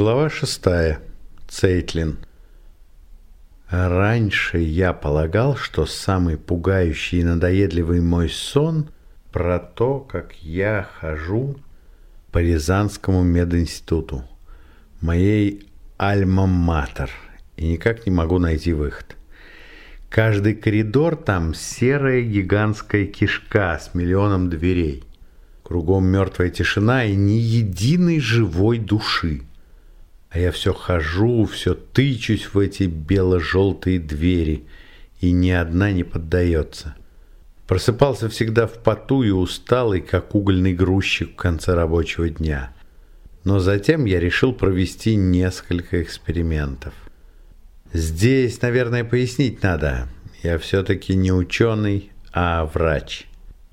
Глава шестая. Цейтлин. Раньше я полагал, что самый пугающий и надоедливый мой сон про то, как я хожу по Рязанскому мединституту, моей альма-матер, и никак не могу найти выход. Каждый коридор там серая гигантская кишка с миллионом дверей. Кругом мертвая тишина и ни единой живой души. А я все хожу, все тычусь в эти бело-желтые двери, и ни одна не поддается. Просыпался всегда в поту и усталый, как угольный грузчик в конце рабочего дня. Но затем я решил провести несколько экспериментов. Здесь, наверное, пояснить надо. Я все-таки не ученый, а врач.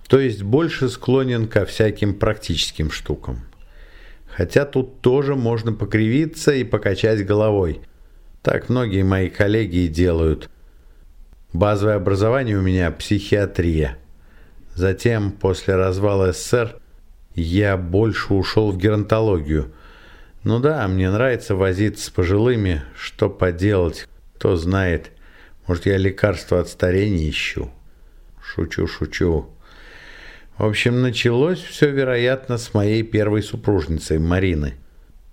То есть больше склонен ко всяким практическим штукам. Хотя тут тоже можно покривиться и покачать головой. Так многие мои коллеги и делают. Базовое образование у меня психиатрия. Затем, после развала СССР, я больше ушел в геронтологию. Ну да, мне нравится возиться с пожилыми, что поделать, кто знает. Может, я лекарство от старения ищу. Шучу, шучу. В общем, началось все, вероятно, с моей первой супружницей, Марины.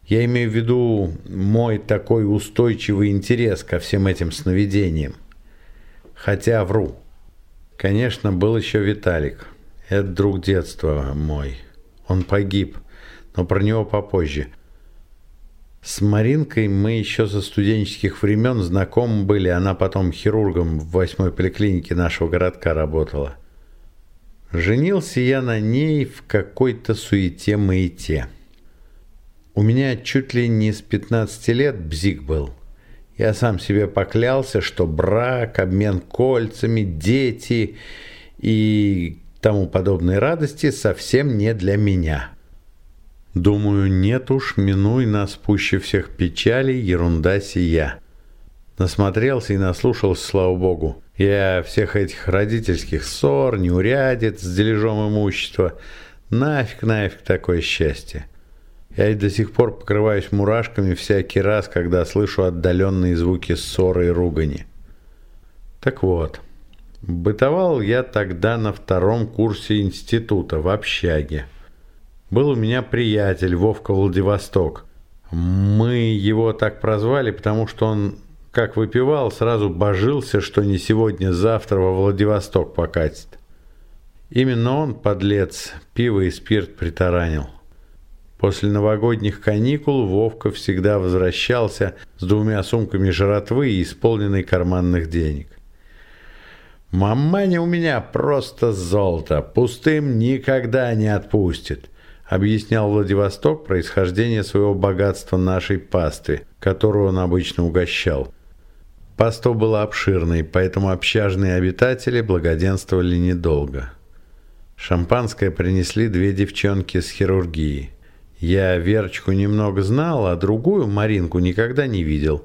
Я имею в виду мой такой устойчивый интерес ко всем этим сновидениям. Хотя вру. Конечно, был еще Виталик. Это друг детства мой. Он погиб, но про него попозже. С Маринкой мы еще со студенческих времен знакомы были. Она потом хирургом в восьмой поликлинике нашего городка работала. Женился я на ней в какой-то суете-маете. У меня чуть ли не с 15 лет бзик был. Я сам себе поклялся, что брак, обмен кольцами, дети и тому подобные радости совсем не для меня. Думаю, нет уж, минуй нас пуще всех печалей, ерунда сия. Насмотрелся и наслушался, слава богу. Я всех этих родительских ссор, неурядиц с дележом имущества. Нафиг, нафиг такое счастье. Я и до сих пор покрываюсь мурашками всякий раз, когда слышу отдаленные звуки ссоры и ругани. Так вот, бытовал я тогда на втором курсе института в общаге. Был у меня приятель Вовка Владивосток. Мы его так прозвали, потому что он как выпивал, сразу божился, что не сегодня-завтра во Владивосток покатит. Именно он, подлец, пиво и спирт притаранил. После новогодних каникул Вовка всегда возвращался с двумя сумками жратвы и исполненной карманных денег. «Маманя у меня просто золото, пустым никогда не отпустит», объяснял Владивосток происхождение своего богатства нашей пастве, которую он обычно угощал. Пасто было обширной, поэтому общажные обитатели благоденствовали недолго. Шампанское принесли две девчонки с хирургии. Я Верочку немного знал, а другую, Маринку, никогда не видел.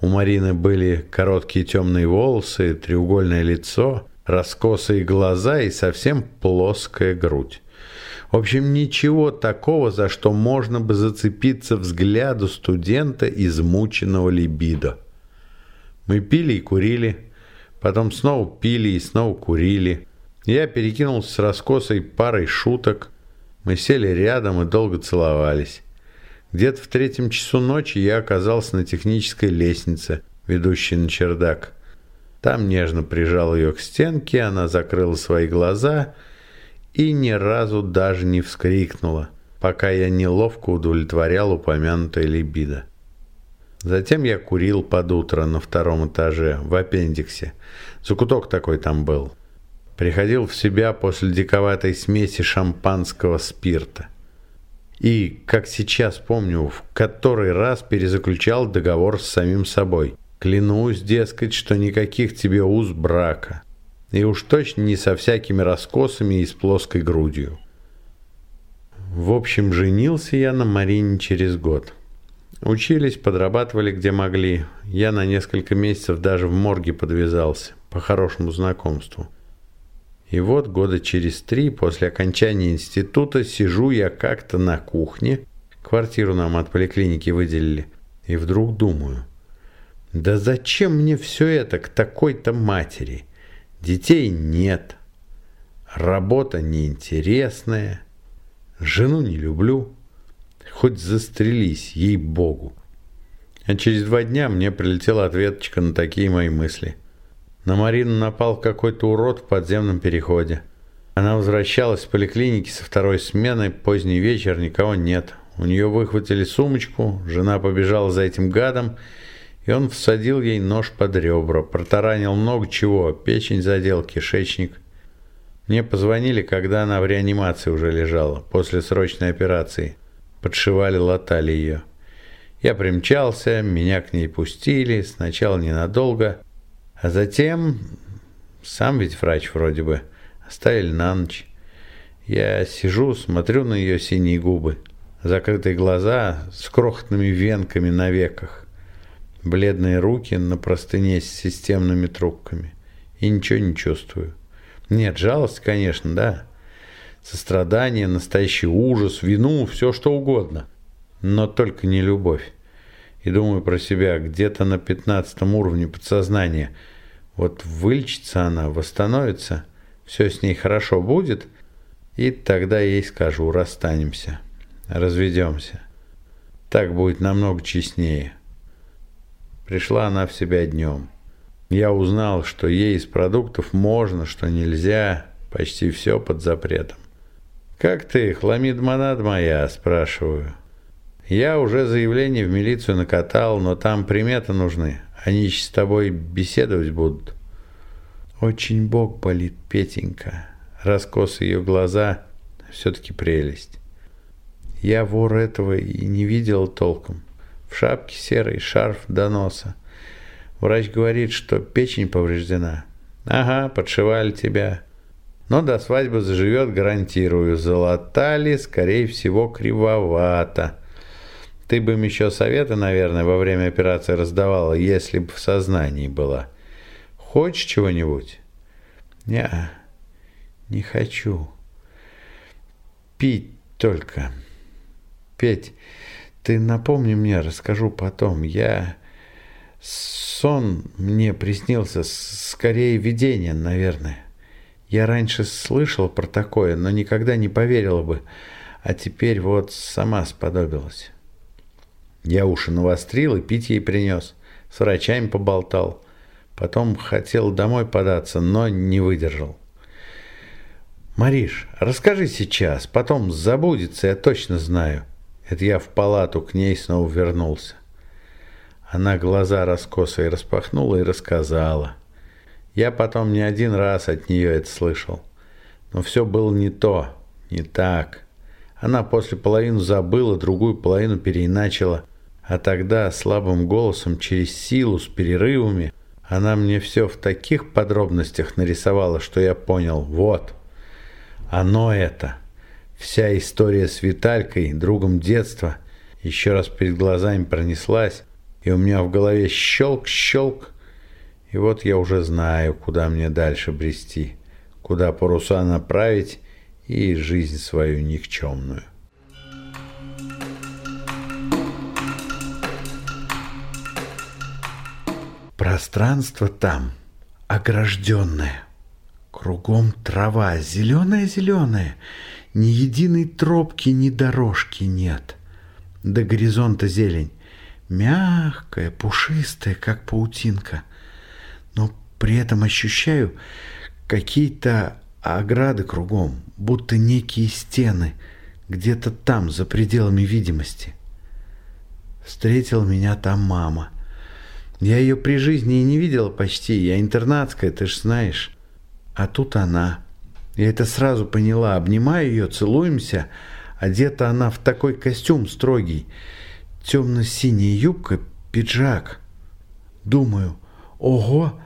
У Марины были короткие темные волосы, треугольное лицо, раскосые глаза и совсем плоская грудь. В общем, ничего такого, за что можно бы зацепиться взгляду студента, измученного либидо. Мы пили и курили, потом снова пили и снова курили. Я перекинулся с раскосой парой шуток. Мы сели рядом и долго целовались. Где-то в третьем часу ночи я оказался на технической лестнице, ведущей на чердак. Там нежно прижал ее к стенке, она закрыла свои глаза и ни разу даже не вскрикнула, пока я неловко удовлетворял упомянутое либидо. Затем я курил под утро на втором этаже, в аппендиксе. Закуток такой там был. Приходил в себя после диковатой смеси шампанского спирта. И, как сейчас помню, в который раз перезаключал договор с самим собой. Клянусь, дескать, что никаких тебе уз брака. И уж точно не со всякими раскосами и с плоской грудью. В общем, женился я на Марине через год. Учились, подрабатывали где могли. Я на несколько месяцев даже в морге подвязался, по хорошему знакомству. И вот года через три после окончания института сижу я как-то на кухне, Квартиру нам от поликлиники выделили. И вдруг думаю, да зачем мне все это к такой-то матери? Детей нет, работа неинтересная, жену не люблю, хоть застрелись, ей-богу. А через два дня мне прилетела ответочка на такие мои мысли. На Марину напал какой-то урод в подземном переходе. Она возвращалась в поликлинике со второй смены, поздний вечер, никого нет. У нее выхватили сумочку, жена побежала за этим гадом, и он всадил ей нож под ребра, протаранил много чего, печень задел, кишечник. Мне позвонили, когда она в реанимации уже лежала, после срочной операции. Подшивали, латали ее. Я примчался, меня к ней пустили, сначала ненадолго, а затем, сам ведь врач вроде бы, оставили на ночь. Я сижу, смотрю на ее синие губы, закрытые глаза с крохотными венками на веках, бледные руки на простыне с системными трубками. И ничего не чувствую. Нет, жалость, конечно, да. Сострадание, настоящий ужас, вину, все что угодно. Но только не любовь и думаю про себя где-то на пятнадцатом уровне подсознания. Вот вылечится она, восстановится, все с ней хорошо будет, и тогда ей скажу, расстанемся, разведемся. Так будет намного честнее. Пришла она в себя днем. Я узнал, что ей из продуктов можно, что нельзя, почти все под запретом. «Как ты, хламид монад моя?» – спрашиваю. Я уже заявление в милицию накатал, но там приметы нужны. Они с тобой беседовать будут. Очень бог болит, Петенька. Раскос ее глаза все-таки прелесть. Я вор этого и не видел толком. В шапке серый, шарф до носа. Врач говорит, что печень повреждена. Ага, подшивали тебя. Но до свадьбы заживет, гарантирую. Залатали, скорее всего, кривовато. Ты бы им еще советы, наверное, во время операции раздавала, если бы в сознании была. Хочешь чего-нибудь? Не, не хочу. Пить только. Петь, ты напомни мне, расскажу потом. Я... Сон мне приснился, скорее видение, наверное. Я раньше слышал про такое, но никогда не поверила бы, а теперь вот сама сподобилась. Я уши навострил и пить ей принес. С врачами поболтал. Потом хотел домой податься, но не выдержал. «Мариш, расскажи сейчас, потом забудется, я точно знаю». Это я в палату к ней снова вернулся. Она глаза раскосые распахнула и рассказала. Я потом не один раз от нее это слышал. Но все было не то, не так. Она после половину забыла, другую половину переиначила – а тогда слабым голосом, через силу, с перерывами, она мне все в таких подробностях нарисовала, что я понял, вот, оно это. Вся история с Виталькой, другом детства, еще раз перед глазами пронеслась, и у меня в голове щелк-щелк, и вот я уже знаю, куда мне дальше брести, куда паруса направить и жизнь свою никчемную. Пространство там огражденное. Кругом трава, зеленая-зеленая. Ни единой тропки, ни дорожки нет. До горизонта зелень. Мягкая, пушистая, как паутинка. Но при этом ощущаю какие-то ограды кругом, будто некие стены, где-то там, за пределами видимости. Встретила меня там мама — я ее при жизни и не видела почти, я интернатская, ты ж знаешь. А тут она. Я это сразу поняла, обнимаю ее, целуемся. Одета она в такой костюм строгий. Темно-синяя юбка, пиджак. Думаю, ого,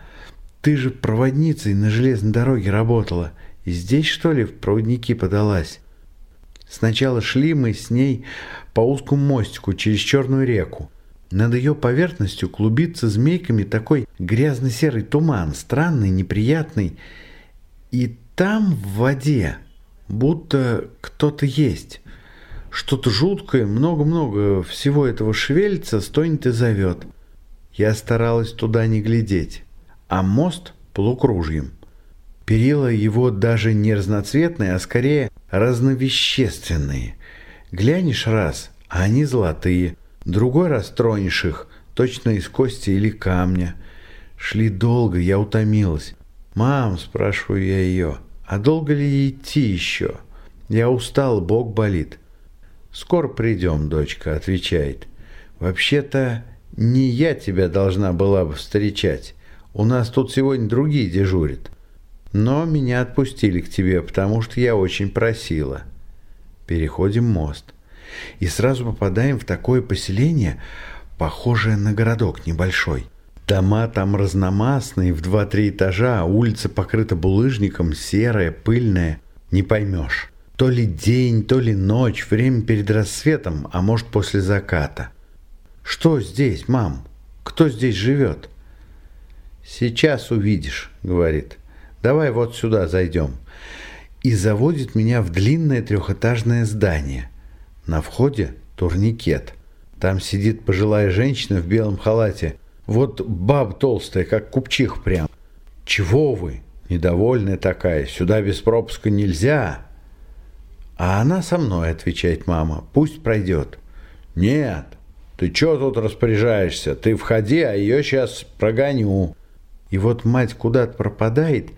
ты же проводницей на железной дороге работала. И здесь, что ли, в проводники подалась? Сначала шли мы с ней по узкому мостику через Черную реку. Над ее поверхностью клубится змейками такой грязно-серый туман, странный, неприятный. И там в воде будто кто-то есть. Что-то жуткое, много-много всего этого шевелится, стонет и зовет. Я старалась туда не глядеть. А мост полукружьем. Перила его даже не разноцветные, а скорее разновещественные. Глянешь раз, а они золотые. Другой раз тронешь их, точно из кости или камня. Шли долго, я утомилась. «Мам», — спрашиваю я ее, — «а долго ли идти еще?» «Я устал, Бог болит». «Скоро придем, дочка», — отвечает. «Вообще-то не я тебя должна была бы встречать. У нас тут сегодня другие дежурят. Но меня отпустили к тебе, потому что я очень просила». Переходим мост. И сразу попадаем в такое поселение, похожее на городок небольшой. Дома там разномастные, в два-три этажа, а улица покрыта булыжником, серая, пыльная. Не поймешь. То ли день, то ли ночь, время перед рассветом, а может после заката. Что здесь, мам? Кто здесь живет? Сейчас увидишь, говорит. Давай вот сюда зайдем. И заводит меня в длинное трехэтажное здание. На входе турникет. Там сидит пожилая женщина в белом халате – вот баб толстая, как купчих прям. Чего вы? Недовольная такая. Сюда без пропуска нельзя. А она со мной, отвечает мама. Пусть пройдет. Нет. Ты чё тут распоряжаешься? Ты входи, а ее сейчас прогоню. И вот мать куда-то пропадает,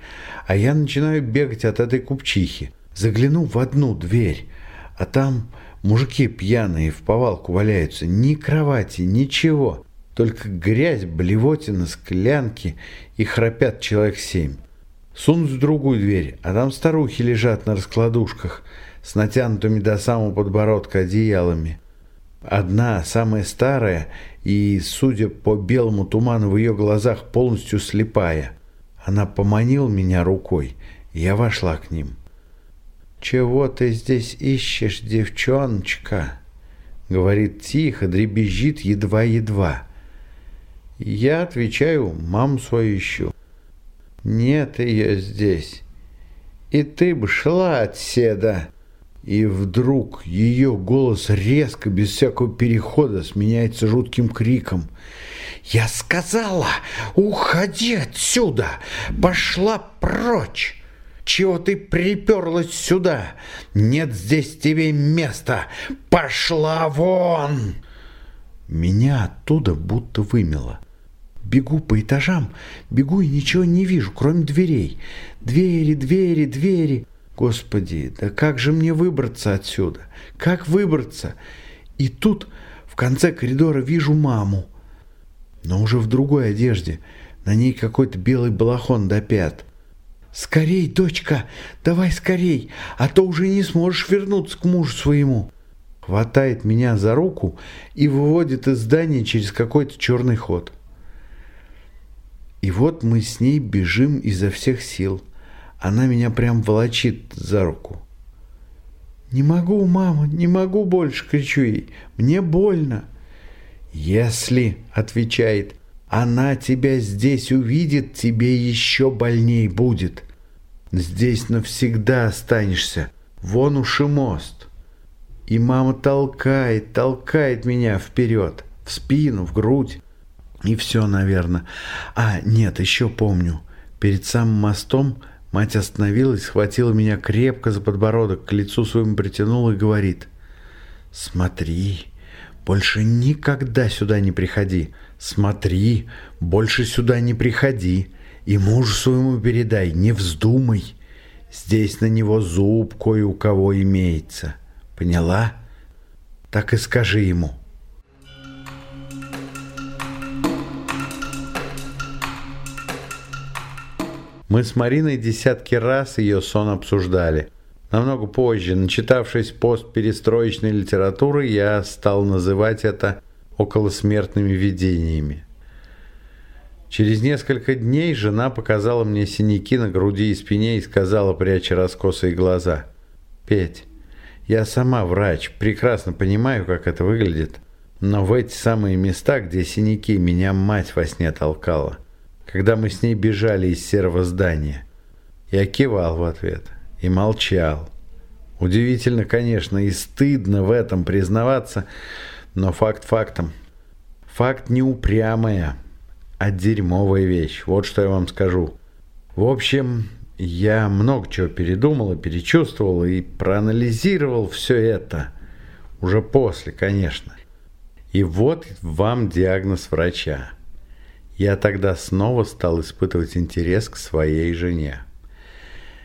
а я начинаю бегать от этой купчихи. Загляну в одну дверь, а там мужики пьяные в повалку валяются. Ни кровати, ничего. Только грязь, блевотина, склянки и храпят человек семь. Сунуть в другую дверь, а там старухи лежат на раскладушках с натянутыми до самого подбородка одеялами. Одна, самая старая и, судя по белому туману в ее глазах, полностью слепая. Она поманила меня рукой, я вошла к ним. «Чего ты здесь ищешь, девчоночка?» Говорит тихо, дребезжит едва-едва. Я отвечаю, маму свою ищу. Нет ее здесь. И ты бы шла отседа. И вдруг ее голос резко, без всякого перехода, сменяется жутким криком. «Я сказала, уходи отсюда! Пошла прочь! Чего ты приперлась сюда? Нет здесь тебе места! Пошла вон!» Меня оттуда будто вымело. Бегу по этажам, бегу и ничего не вижу, кроме дверей. Двери, двери, двери. Господи, да как же мне выбраться отсюда? Как выбраться? И тут в конце коридора вижу маму. Но уже в другой одежде. На ней какой-то белый балахон до пят. «Скорей, дочка, давай скорей, а то уже не сможешь вернуться к мужу своему». Хватает меня за руку и выводит из здания через какой-то черный ход. И вот мы с ней бежим изо всех сил. Она меня прям волочит за руку. «Не могу, мама, не могу больше!» — кричу ей. «Мне больно!» «Если, — отвечает, — она тебя здесь увидит, тебе еще больней будет. Здесь навсегда останешься. Вон уж и мост!» И мама толкает, толкает меня вперед, в спину, в грудь. И все, наверное. А, нет, еще помню. Перед самым мостом мать остановилась, схватила меня крепко за подбородок, к лицу своему притянула и говорит. «Смотри, больше никогда сюда не приходи. Смотри, больше сюда не приходи. И мужу своему передай, не вздумай. Здесь на него зуб кое у кого имеется. Поняла? Так и скажи ему». Мы с Мариной десятки раз ее сон обсуждали. Намного позже, начитавшись постперестроечной литературы, я стал называть это околосмертными видениями. Через несколько дней жена показала мне синяки на груди и спине и сказала, пряча раскосые глаза, «Петь, я сама врач, прекрасно понимаю, как это выглядит, но в эти самые места, где синяки, меня мать во сне толкала когда мы с ней бежали из серого здания. Я кивал в ответ и молчал. Удивительно, конечно, и стыдно в этом признаваться, но факт фактом. Факт не упрямая, а дерьмовая вещь. Вот что я вам скажу. В общем, я много чего передумал и перечувствовал, и проанализировал все это. Уже после, конечно. И вот вам диагноз врача. Я тогда снова стал испытывать интерес к своей жене.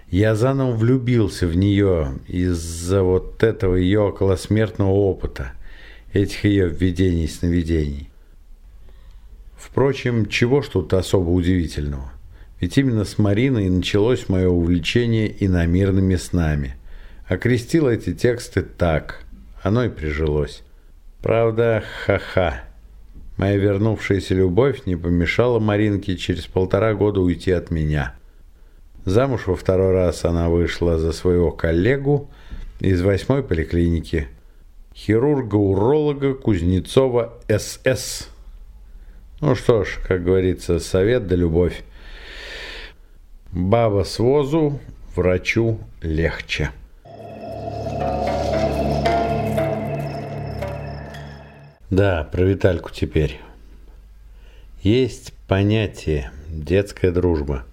Я заново влюбился в нее из-за вот этого ее околосмертного опыта, этих ее введений-сновидений. Впрочем, чего ж тут особо удивительного? Ведь именно с Мариной началось мое увлечение иномирными снами. Окрестил эти тексты так, оно и прижилось. Правда, ха-ха. Моя вернувшаяся любовь не помешала Маринке через полтора года уйти от меня. Замуж во второй раз она вышла за своего коллегу из восьмой поликлиники, хирурга-уролога Кузнецова СС. Ну что ж, как говорится, совет да любовь. Баба с возу, врачу легче. Да, про Витальку теперь. Есть понятие детская дружба.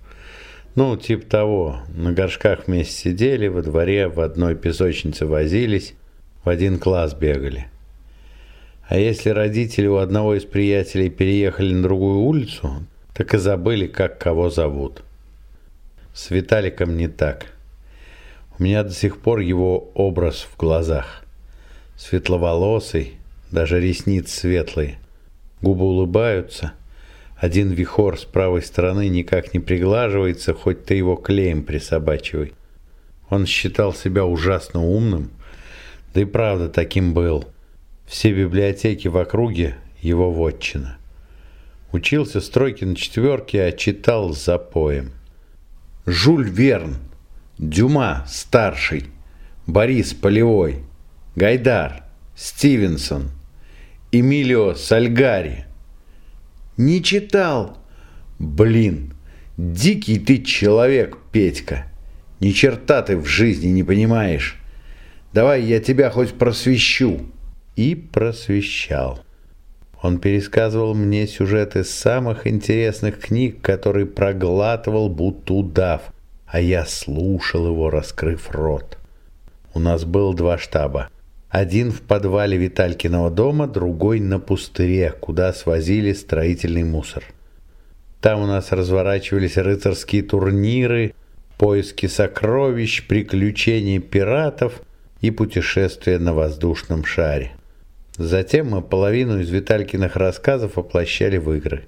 Ну, типа того, на горшках вместе сидели, во дворе в одной песочнице возились, в один класс бегали. А если родители у одного из приятелей переехали на другую улицу, так и забыли, как кого зовут. С Виталиком не так. У меня до сих пор его образ в глазах. Светловолосый, даже ресницы светлые. Губы улыбаются. Один вихор с правой стороны никак не приглаживается, хоть ты его клеем присобачивай. Он считал себя ужасно умным, да и правда таким был. Все библиотеки в округе его вотчина. Учился стройки на четверке, а читал с запоем. Жюль Верн, Дюма старший, Борис Полевой, Гайдар, Стивенсон, Эмилио Сальгари. Не читал. Блин, дикий ты человек, Петька. Ни черта ты в жизни не понимаешь. Давай я тебя хоть просвещу. И просвещал. Он пересказывал мне сюжеты самых интересных книг, которые проглатывал будто удав, а я слушал его, раскрыв рот. У нас было два штаба. Один в подвале Виталькиного дома, другой на пустыре, куда свозили строительный мусор. Там у нас разворачивались рыцарские турниры, поиски сокровищ, приключения пиратов и путешествия на воздушном шаре. Затем мы половину из Виталькиных рассказов воплощали в игры.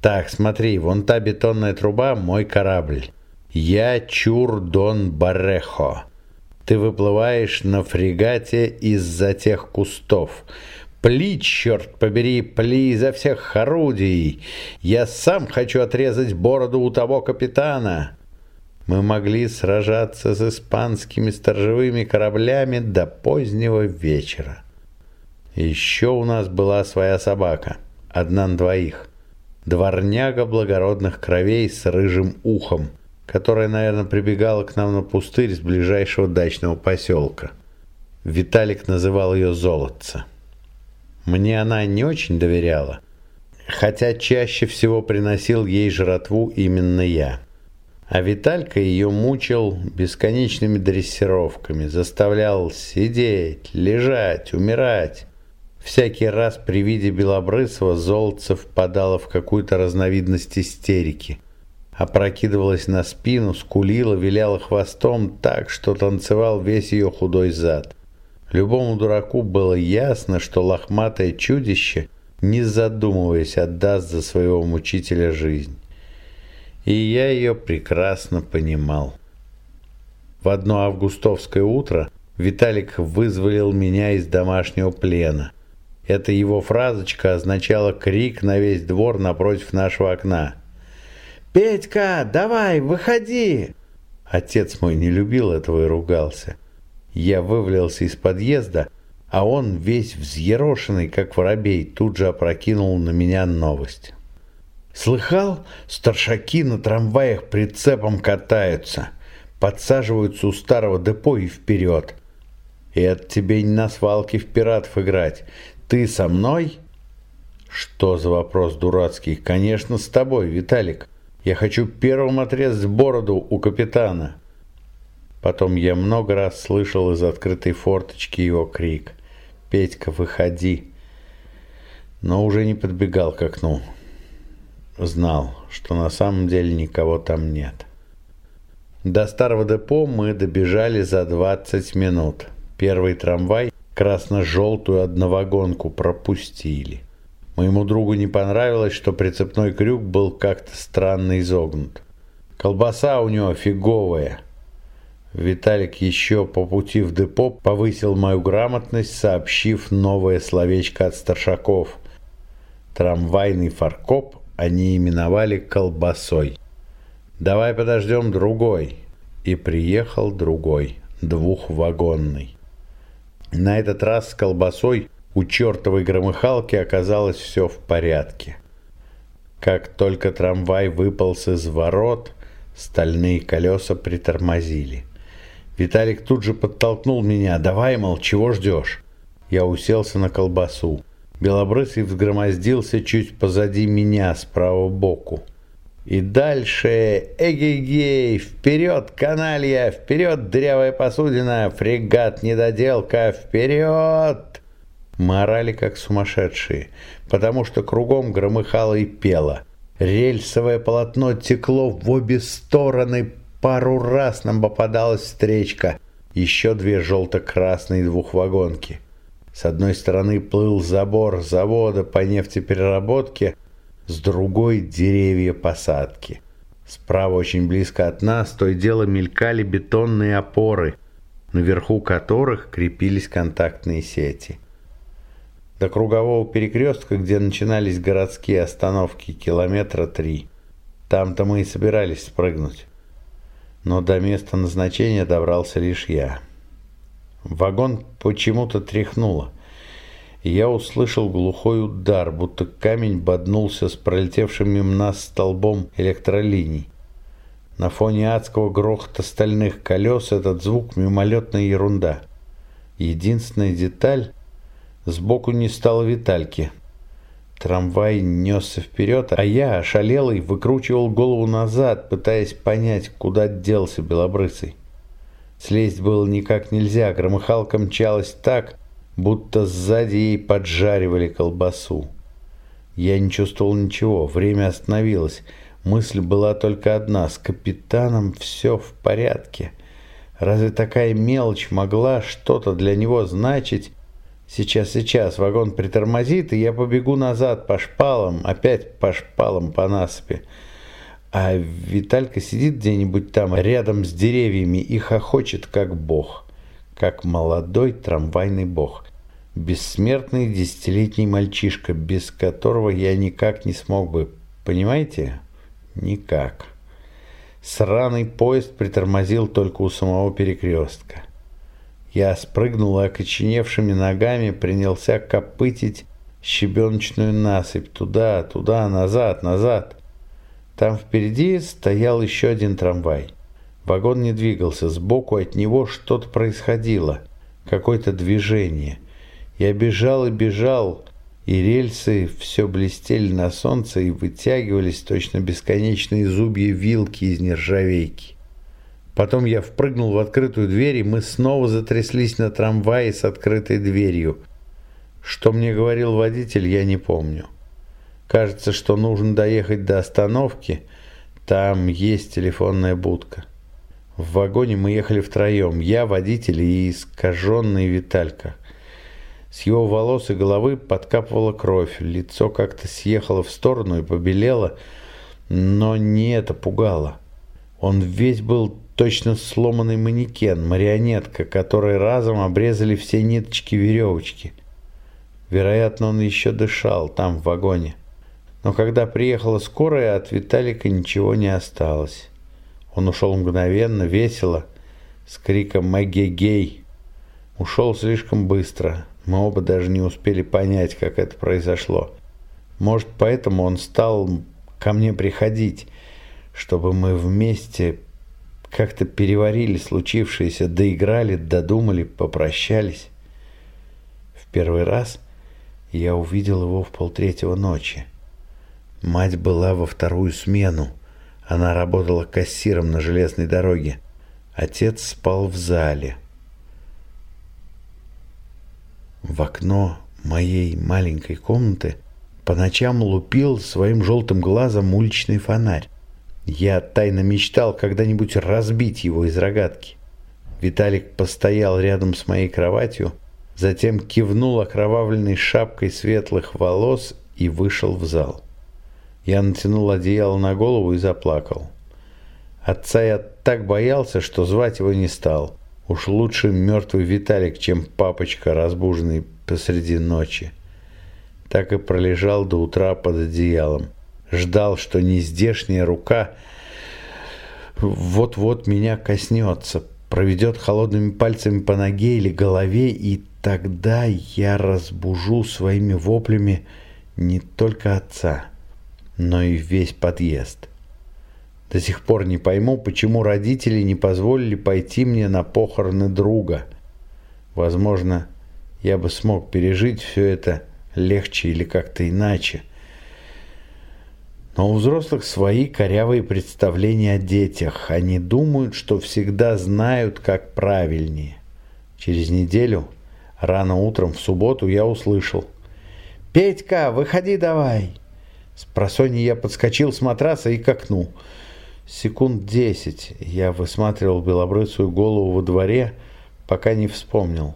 Так, смотри, вон та бетонная труба – мой корабль. Я Чур Дон Барехо. Ты выплываешь на фрегате из-за тех кустов. Пли, черт побери, пли изо всех орудий. Я сам хочу отрезать бороду у того капитана. Мы могли сражаться с испанскими сторожевыми кораблями до позднего вечера. Еще у нас была своя собака, одна на двоих. Дворняга благородных кровей с рыжим ухом, которая, наверное, прибегала к нам на пустырь с ближайшего дачного поселка. Виталик называл ее «золотце». Мне она не очень доверяла, хотя чаще всего приносил ей жратву именно я. А Виталька ее мучил бесконечными дрессировками, заставлял сидеть, лежать, умирать. Всякий раз при виде Белобрысова Золотце впадало в какую-то разновидность истерики. Опрокидывалась на спину, скулила, виляла хвостом так, что танцевал весь ее худой зад. Любому дураку было ясно, что лохматое чудище, не задумываясь, отдаст за своего мучителя жизнь. И я ее прекрасно понимал. В одно августовское утро Виталик вызволил меня из домашнего плена – эта его фразочка означала крик на весь двор напротив нашего окна. «Петька, давай, выходи!» Отец мой не любил этого и ругался. Я вывалился из подъезда, а он, весь взъерошенный, как воробей, тут же опрокинул на меня новость. «Слыхал? Старшаки на трамваях прицепом катаются. подсаживаются у старого депо и вперед. И от тебе не на свалке в пиратов играть. Ты со мной? Что за вопрос дурацкий? Конечно, с тобой, Виталик. Я хочу первым отрезать бороду у капитана. Потом я много раз слышал из открытой форточки его крик. «Петька, выходи!» Но уже не подбегал к окну. Знал, что на самом деле никого там нет. До старого депо мы добежали за 20 минут. Первый трамвай, красно-желтую одновагонку, пропустили. Моему другу не понравилось, что прицепной крюк был как-то странно изогнут. Колбаса у него фиговая. Виталик еще по пути в депо повысил мою грамотность, сообщив новое словечко от старшаков. Трамвайный фаркоп они именовали колбасой. «Давай подождем другой». И приехал другой, двухвагонный. На этот раз с колбасой у чертовой громыхалки оказалось все в порядке. Как только трамвай выполз из ворот, стальные колеса притормозили. Виталик тут же подтолкнул меня. «Давай, мол, чего ждешь?» Я уселся на колбасу. Белобрысый взгромоздился чуть позади меня, справа боку. И дальше эгегей, вперед, каналья, вперед, дырявая посудина, фрегат, недоделка, вперед! Мы орали как сумасшедшие, потому что кругом громыхало и пело. Рельсовое полотно текло в обе стороны, пару раз нам попадалась встречка, еще две желто-красные двухвагонки. С одной стороны плыл забор завода по нефтепереработке, с другой – деревья посадки. Справа очень близко от нас то и дело мелькали бетонные опоры, наверху которых крепились контактные сети. До кругового перекрестка, где начинались городские остановки, километра три. Там-то мы и собирались спрыгнуть. Но до места назначения добрался лишь я. Вагон почему-то тряхнуло. Я услышал глухой удар, будто камень боднулся с пролетевшим мимо нас столбом электролиний. На фоне адского грохота стальных колес этот звук мимолетная ерунда. Единственная деталь – сбоку не стало Витальки. Трамвай несся вперед, а я, ошалелый, выкручивал голову назад, пытаясь понять, куда делся белобрысый. Слезть было никак нельзя, громыхалка мчалась так, будто сзади ей поджаривали колбасу. Я не чувствовал ничего, время остановилось. Мысль была только одна, с капитаном все в порядке. Разве такая мелочь могла что-то для него значить? Сейчас, сейчас, вагон притормозит, и я побегу назад по шпалам, опять по шпалам по насыпи. А Виталька сидит где-нибудь там рядом с деревьями и хохочет, как бог, как молодой трамвайный бог. Бессмертный десятилетний мальчишка, без которого я никак не смог бы. Понимаете? Никак. Сраный поезд притормозил только у самого перекрестка. Я спрыгнул и окоченевшими ногами принялся копытить щебеночную насыпь туда, туда, назад, назад. Там впереди стоял еще один трамвай. Вагон не двигался, сбоку от него что-то происходило, какое-то движение. Я бежал и бежал, и рельсы все блестели на солнце и вытягивались точно бесконечные зубья вилки из нержавейки. Потом я впрыгнул в открытую дверь, и мы снова затряслись на трамвае с открытой дверью. Что мне говорил водитель, я не помню. Кажется, что нужно доехать до остановки. Там есть телефонная будка. В вагоне мы ехали втроем. Я, водитель и искаженный Виталька. С его волос и головы подкапывала кровь. Лицо как-то съехало в сторону и побелело, но не это пугало. Он весь был точно сломанный манекен, марионетка, которой разом обрезали все ниточки веревочки. Вероятно, он еще дышал там, в вагоне. Но когда приехала скорая, от Виталика ничего не осталось. Он ушел мгновенно, весело, с криком «Мэгегей!». Ушел слишком быстро. Мы оба даже не успели понять, как это произошло. Может, поэтому он стал ко мне приходить, чтобы мы вместе как-то переварили случившееся, доиграли, додумали, попрощались. В первый раз я увидел его в полтретьего ночи. Мать была во вторую смену. Она работала кассиром на железной дороге. Отец спал в зале. В окно моей маленькой комнаты по ночам лупил своим желтым глазом уличный фонарь. Я тайно мечтал когда-нибудь разбить его из рогатки. Виталик постоял рядом с моей кроватью, затем кивнул окровавленной шапкой светлых волос и вышел в зал. Я натянул одеяло на голову и заплакал. Отца я так боялся, что звать его не стал. Уж лучше мертвый Виталик, чем папочка, разбуженный посреди ночи. Так и пролежал до утра под одеялом. Ждал, что нездешняя рука вот-вот меня коснется, проведет холодными пальцами по ноге или голове, и тогда я разбужу своими воплями не только отца, но и весь подъезд. До сих пор не пойму, почему родители не позволили пойти мне на похороны друга. Возможно, я бы смог пережить все это легче или как-то иначе. Но у взрослых свои корявые представления о детях. Они думают, что всегда знают, как правильнее. Через неделю, рано утром в субботу, я услышал. «Петька, выходи давай!» С просонья я подскочил с матраса и к окну. Секунд десять я высматривал белобрысую голову во дворе, пока не вспомнил.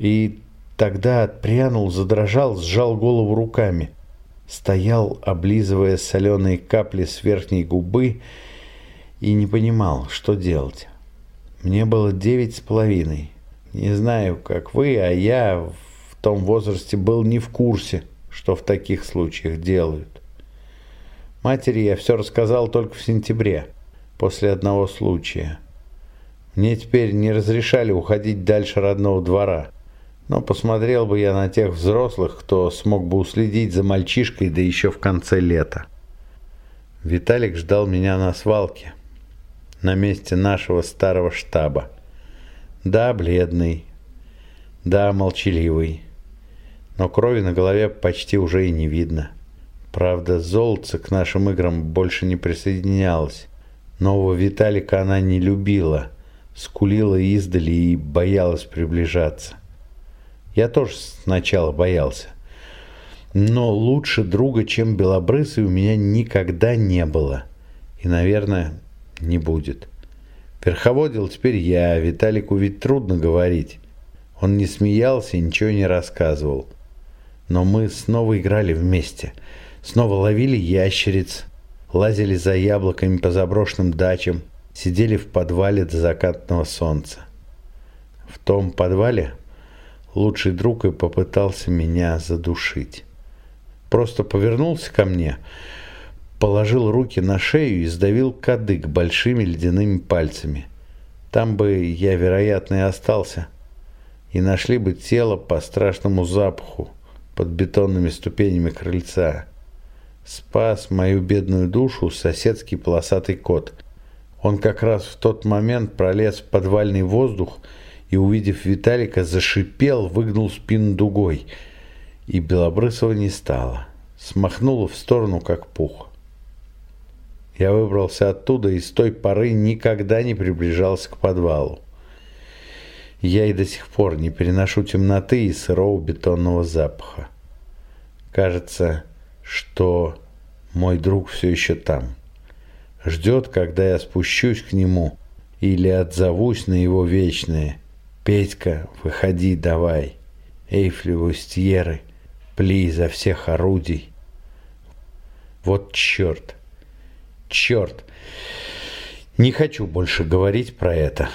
И тогда отпрянул, задрожал, сжал голову руками. Стоял, облизывая соленые капли с верхней губы, и не понимал, что делать. Мне было девять с половиной. Не знаю, как вы, а я в том возрасте был не в курсе – что в таких случаях делают. Матери я все рассказал только в сентябре, после одного случая. Мне теперь не разрешали уходить дальше родного двора, но посмотрел бы я на тех взрослых, кто смог бы уследить за мальчишкой, да еще в конце лета. Виталик ждал меня на свалке, на месте нашего старого штаба. Да, бледный, да, молчаливый, но крови на голове почти уже и не видно. Правда, золотце к нашим играм больше не присоединялось. Нового Виталика она не любила, скулила издали и боялась приближаться. Я тоже сначала боялся. Но лучше друга, чем Белобрысый, у меня никогда не было. И, наверное, не будет. Верховодил теперь я, Виталику ведь трудно говорить. Он не смеялся и ничего не рассказывал. Но мы снова играли вместе. Снова ловили ящериц, лазили за яблоками по заброшенным дачам, сидели в подвале до закатного солнца. В том подвале лучший друг и попытался меня задушить. Просто повернулся ко мне, положил руки на шею и сдавил кадык большими ледяными пальцами. Там бы я, вероятно, и остался. И нашли бы тело по страшному запаху, под бетонными ступенями крыльца. Спас мою бедную душу соседский полосатый кот. Он как раз в тот момент пролез в подвальный воздух увидев Виталика, зашипел, выгнул спину дугой. И Белобрысова не стало. Смахнуло в сторону, как пух. Я выбрался оттуда и с той поры никогда не приближался к подвалу. Я и до сих пор не переношу темноты и сырого бетонного запаха. Кажется, что мой друг все еще там. Ждет, когда я спущусь к нему или отзовусь на его вечное. «Петька, выходи давай, Эйфлеву стьеры, пли изо всех орудий». Вот черт, черт, не хочу больше говорить про это.